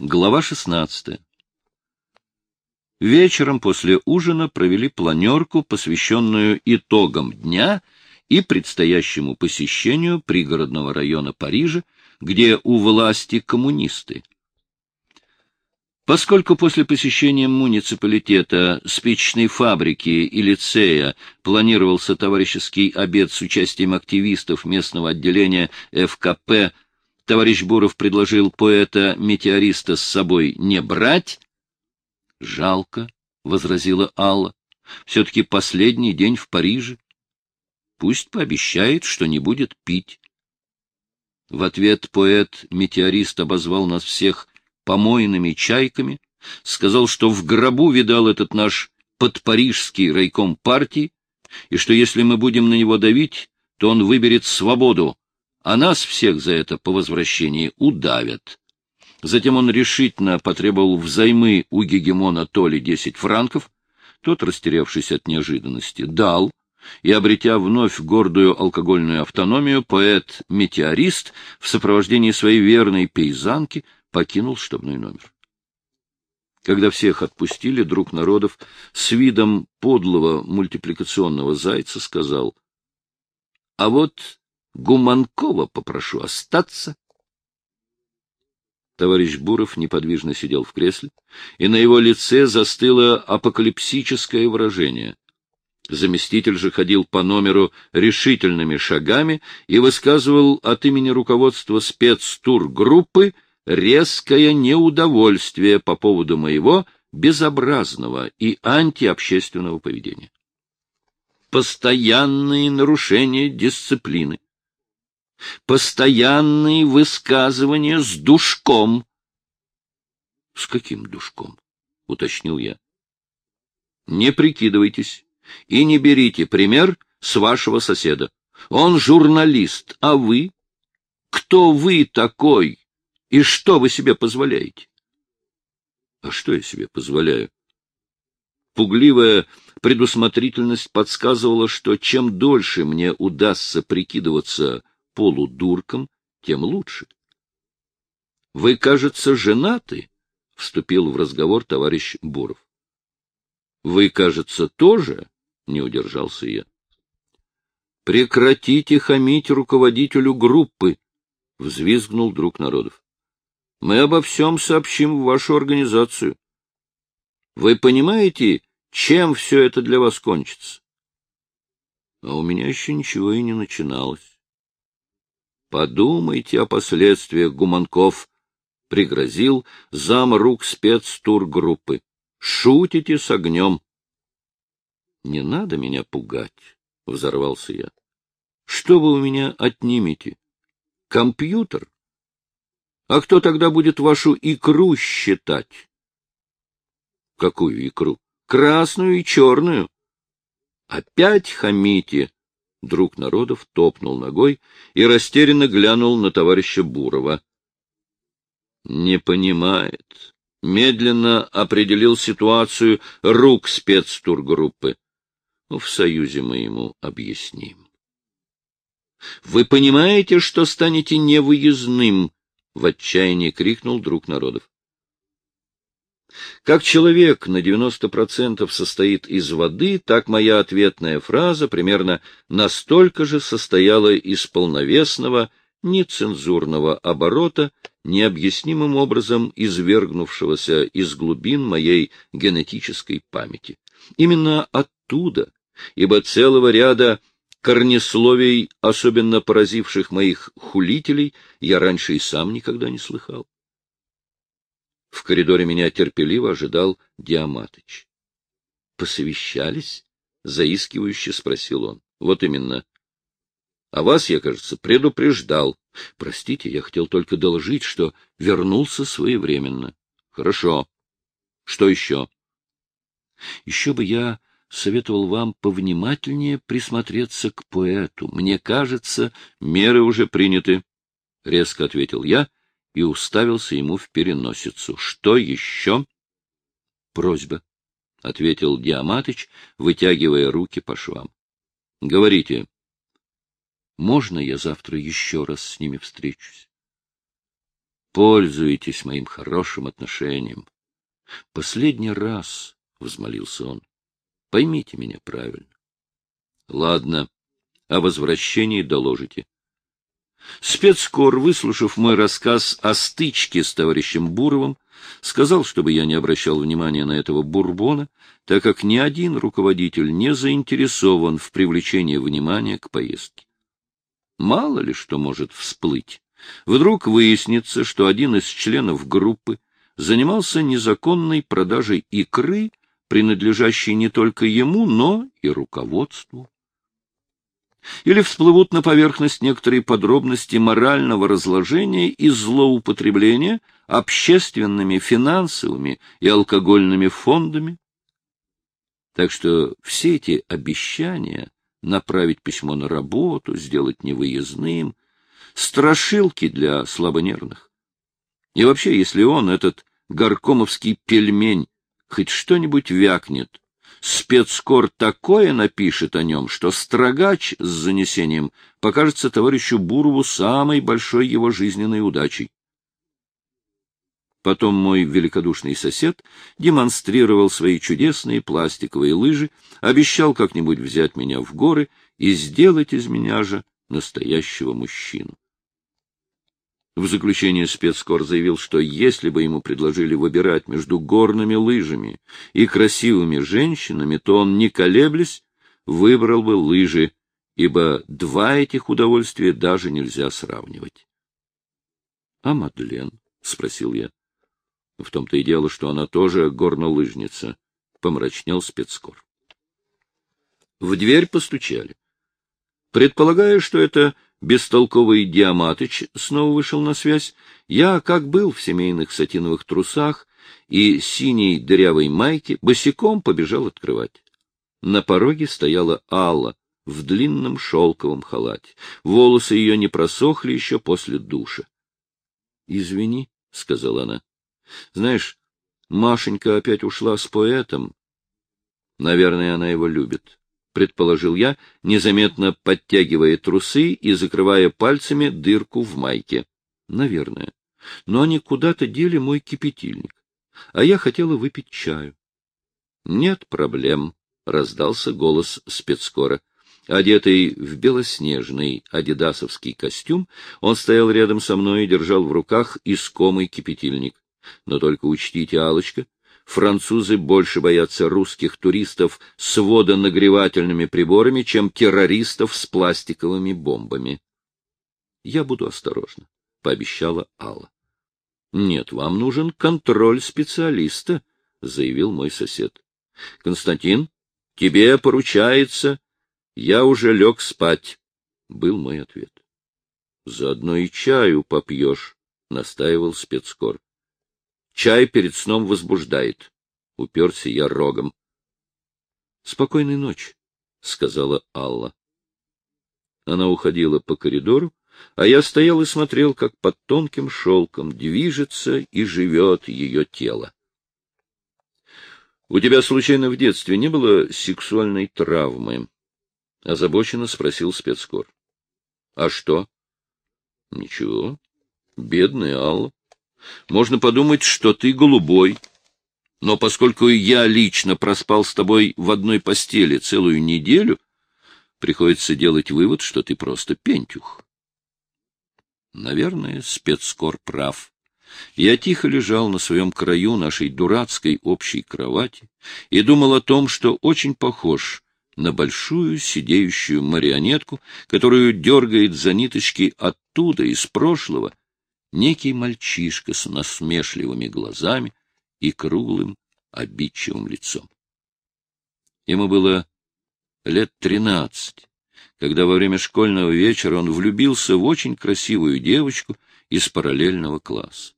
Глава 16. Вечером после ужина провели планерку, посвященную итогам дня и предстоящему посещению пригородного района Парижа, где у власти коммунисты. Поскольку после посещения муниципалитета, спичечной фабрики и лицея планировался товарищеский обед с участием активистов местного отделения ФКП товарищ Буров предложил поэта-метеориста с собой не брать? — Жалко, — возразила Алла. — Все-таки последний день в Париже. Пусть пообещает, что не будет пить. В ответ поэт-метеорист обозвал нас всех помойными чайками, сказал, что в гробу видал этот наш подпарижский райком партии, и что если мы будем на него давить, то он выберет свободу, а нас всех за это по возвращении удавят. Затем он решительно потребовал взаймы у гегемона Толи десять франков. Тот, растерявшись от неожиданности, дал, и, обретя вновь гордую алкогольную автономию, поэт-метеорист в сопровождении своей верной пейзанки покинул штабной номер. Когда всех отпустили, друг народов с видом подлого мультипликационного зайца сказал, — А вот Гуманкова попрошу остаться. Товарищ Буров неподвижно сидел в кресле, и на его лице застыло апокалипсическое выражение. Заместитель же ходил по номеру решительными шагами и высказывал от имени руководства спецтургруппы резкое неудовольствие по поводу моего безобразного и антиобщественного поведения. Постоянные нарушения дисциплины, Постоянные высказывания с душком. — С каким душком? — уточнил я. — Не прикидывайтесь и не берите пример с вашего соседа. Он журналист, а вы? Кто вы такой и что вы себе позволяете? — А что я себе позволяю? Пугливая предусмотрительность подсказывала, что чем дольше мне удастся прикидываться полудурком, тем лучше. — Вы, кажется, женаты? — вступил в разговор товарищ Буров. — Вы, кажется, тоже? — не удержался я. — Прекратите хамить руководителю группы! — взвизгнул друг народов. — Мы обо всем сообщим в вашу организацию. Вы понимаете, чем все это для вас кончится? А у меня еще ничего и не начиналось. Подумайте о последствиях Гуманков, — пригрозил зам рук спецтургруппы. Шутите с огнем. — Не надо меня пугать, — взорвался я. — Что вы у меня отнимете? Компьютер? А кто тогда будет вашу икру считать? — Какую икру? Красную и черную. — Опять хамите, Друг народов топнул ногой и растерянно глянул на товарища Бурова. Не понимает. Медленно определил ситуацию рук спецтургруппы. Ну, в союзе мы ему объясним. Вы понимаете, что станете невыездным? В отчаянии крикнул друг народов. Как человек на 90% состоит из воды, так моя ответная фраза примерно настолько же состояла из полновесного, нецензурного оборота, необъяснимым образом извергнувшегося из глубин моей генетической памяти. Именно оттуда, ибо целого ряда корнесловий, особенно поразивших моих хулителей, я раньше и сам никогда не слыхал. В коридоре меня терпеливо ожидал Диаматыч. — Посовещались? — заискивающе спросил он. — Вот именно. — А вас, я, кажется, предупреждал. Простите, я хотел только доложить, что вернулся своевременно. — Хорошо. Что еще? — Еще бы я советовал вам повнимательнее присмотреться к поэту. Мне кажется, меры уже приняты, — резко ответил я и уставился ему в переносицу. — Что еще? — Просьба, — ответил Диаматыч, вытягивая руки по швам. — Говорите. — Можно я завтра еще раз с ними встречусь? пользуетесь моим хорошим отношением. Последний раз, — взмолился он, — поймите меня правильно. Ладно, о возвращении доложите. Спецкор, выслушав мой рассказ о стычке с товарищем Буровым, сказал, чтобы я не обращал внимания на этого бурбона, так как ни один руководитель не заинтересован в привлечении внимания к поездке. Мало ли что может всплыть. Вдруг выяснится, что один из членов группы занимался незаконной продажей икры, принадлежащей не только ему, но и руководству. Или всплывут на поверхность некоторые подробности морального разложения и злоупотребления общественными, финансовыми и алкогольными фондами. Так что все эти обещания направить письмо на работу, сделать невыездным, страшилки для слабонервных. И вообще, если он, этот горкомовский пельмень, хоть что-нибудь вякнет, спецкор такое напишет о нем, что строгач с занесением покажется товарищу Бурову самой большой его жизненной удачей. Потом мой великодушный сосед демонстрировал свои чудесные пластиковые лыжи, обещал как-нибудь взять меня в горы и сделать из меня же настоящего мужчину. В заключение спецкор заявил, что если бы ему предложили выбирать между горными лыжами и красивыми женщинами, то он, не колеблясь, выбрал бы лыжи, ибо два этих удовольствия даже нельзя сравнивать. — А Мадлен? — спросил я. — В том-то и дело, что она тоже горнолыжница, — помрачнел спецкор. В дверь постучали. Предполагая, что это бестолковый Диаматыч снова вышел на связь. Я, как был в семейных сатиновых трусах и синей дырявой майке, босиком побежал открывать. На пороге стояла Алла в длинном шелковом халате. Волосы ее не просохли еще после душа. — Извини, — сказала она. — Знаешь, Машенька опять ушла с поэтом. Наверное, она его любит предположил я, незаметно подтягивая трусы и закрывая пальцами дырку в майке. Наверное. Но они куда-то дели мой кипятильник, а я хотела выпить чаю. Нет проблем, раздался голос спецкора. Одетый в белоснежный адидасовский костюм, он стоял рядом со мной и держал в руках искомый кипятильник. Но только учтите, алочка французы больше боятся русских туристов с водонагревательными приборами, чем террористов с пластиковыми бомбами. — Я буду осторожна, — пообещала Алла. — Нет, вам нужен контроль специалиста, — заявил мой сосед. — Константин, тебе поручается. Я уже лег спать, — был мой ответ. — Заодно и чаю попьешь, — настаивал спецкор. Чай перед сном возбуждает. Уперся я рогом. — Спокойной ночи, — сказала Алла. Она уходила по коридору, а я стоял и смотрел, как под тонким шелком движется и живет ее тело. — У тебя, случайно, в детстве не было сексуальной травмы? — озабоченно спросил спецкор. — А что? — Ничего. Бедная Алла. Можно подумать, что ты голубой. Но поскольку я лично проспал с тобой в одной постели целую неделю, приходится делать вывод, что ты просто пентюх. Наверное, спецкор прав. Я тихо лежал на своем краю нашей дурацкой общей кровати и думал о том, что очень похож на большую сидеющую марионетку, которую дергает за ниточки оттуда, из прошлого, некий мальчишка с насмешливыми глазами и круглым обидчивым лицом. Ему было лет тринадцать, когда во время школьного вечера он влюбился в очень красивую девочку из параллельного класса.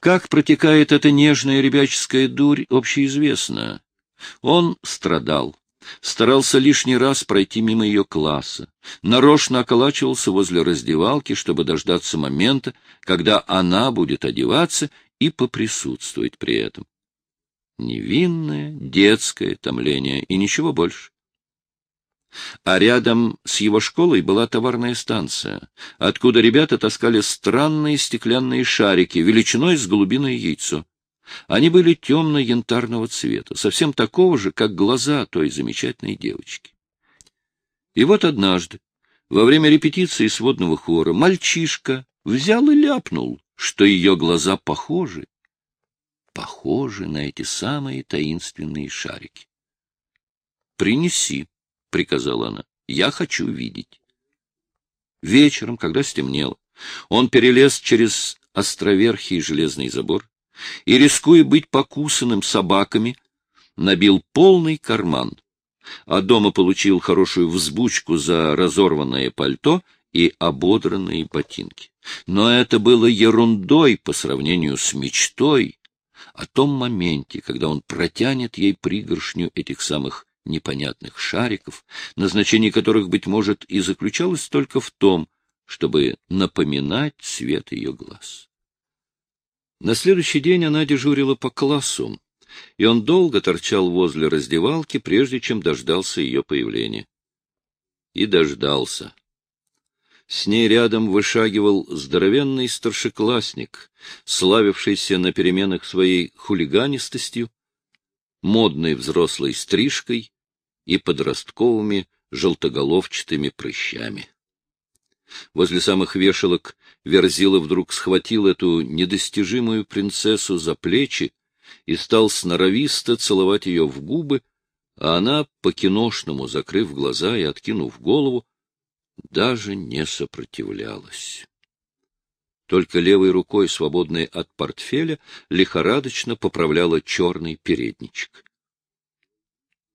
Как протекает эта нежная ребяческая дурь, общеизвестно. Он страдал, старался лишний раз пройти мимо ее класса, нарочно околачивался возле раздевалки, чтобы дождаться момента, когда она будет одеваться и поприсутствовать при этом. Невинное детское томление и ничего больше. А рядом с его школой была товарная станция, откуда ребята таскали странные стеклянные шарики величиной с голубиное яйцо. Они были темно-янтарного цвета, совсем такого же, как глаза той замечательной девочки. И вот однажды, во время репетиции сводного хора, мальчишка взял и ляпнул, что ее глаза похожи, похожи на эти самые таинственные шарики. «Принеси», — приказала она, — «я хочу видеть». Вечером, когда стемнело, он перелез через островерхий железный забор и, рискуя быть покусанным собаками, набил полный карман, а дома получил хорошую взбучку за разорванное пальто и ободранные ботинки. Но это было ерундой по сравнению с мечтой о том моменте, когда он протянет ей пригоршню этих самых непонятных шариков, назначение которых, быть может, и заключалось только в том, чтобы напоминать цвет ее глаз. На следующий день она дежурила по классу, и он долго торчал возле раздевалки, прежде чем дождался ее появления. И дождался. С ней рядом вышагивал здоровенный старшеклассник, славившийся на переменах своей хулиганистостью, модной взрослой стрижкой и подростковыми желтоголовчатыми прыщами. Возле самых вешалок Верзила вдруг схватил эту недостижимую принцессу за плечи и стал сноровисто целовать ее в губы, а она, по-киношному закрыв глаза и откинув голову, даже не сопротивлялась. Только левой рукой, свободной от портфеля, лихорадочно поправляла черный передничек.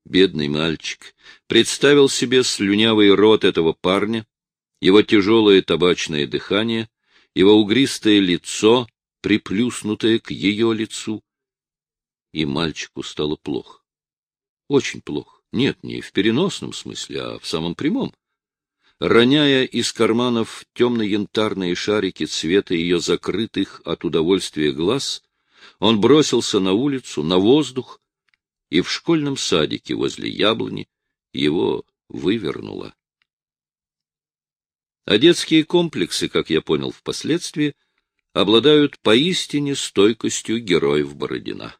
Бедный мальчик представил себе слюнявый рот этого парня, его тяжелое табачное дыхание, его угристое лицо, приплюснутое к ее лицу. И мальчику стало плохо. Очень плохо. Нет, не в переносном смысле, а в самом прямом роняя из карманов темно-янтарные шарики цвета ее закрытых от удовольствия глаз, он бросился на улицу, на воздух, и в школьном садике возле яблони его вывернуло. А детские комплексы, как я понял впоследствии, обладают поистине стойкостью героев Бородина.